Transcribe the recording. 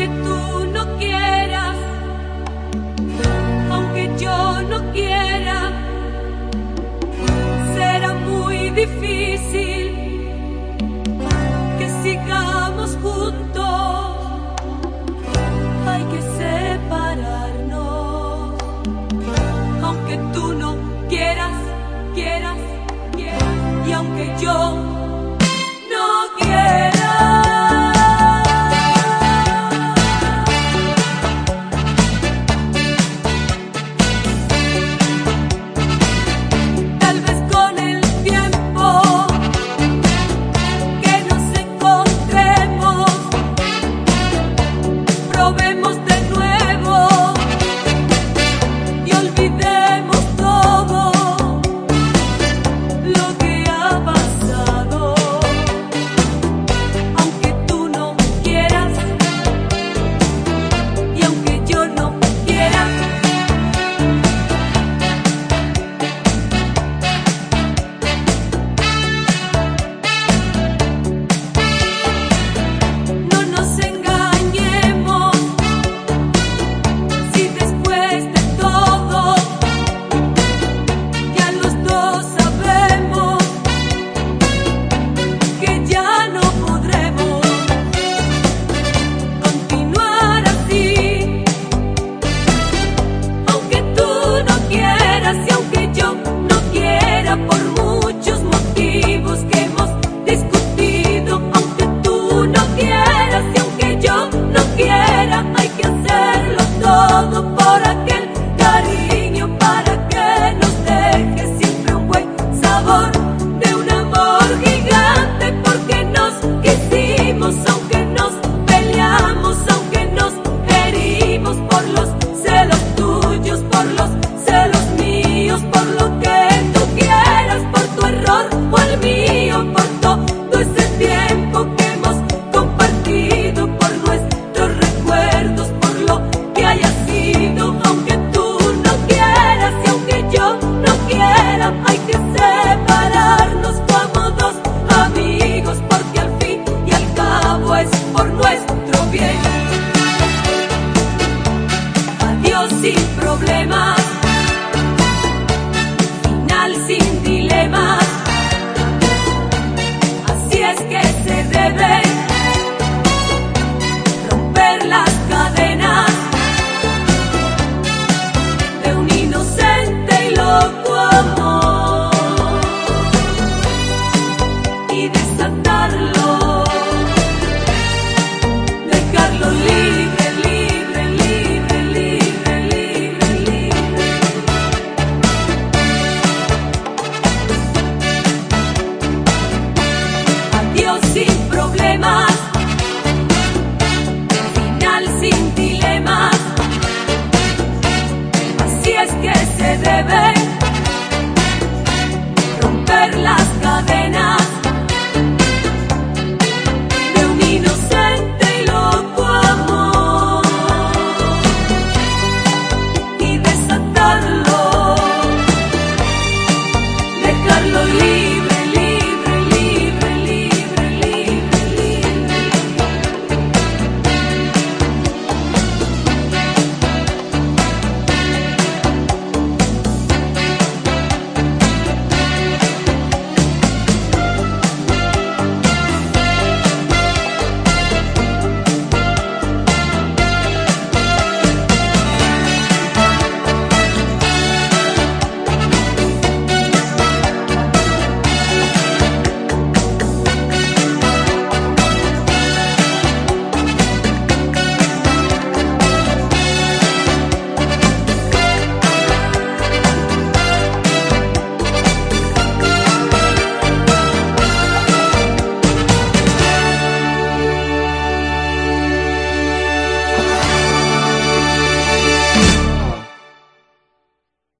aunque tú no quieras, aunque yo no quiera, será muy difícil que sigamos juntos. Hay que separarnos, aunque tú no hay Seven.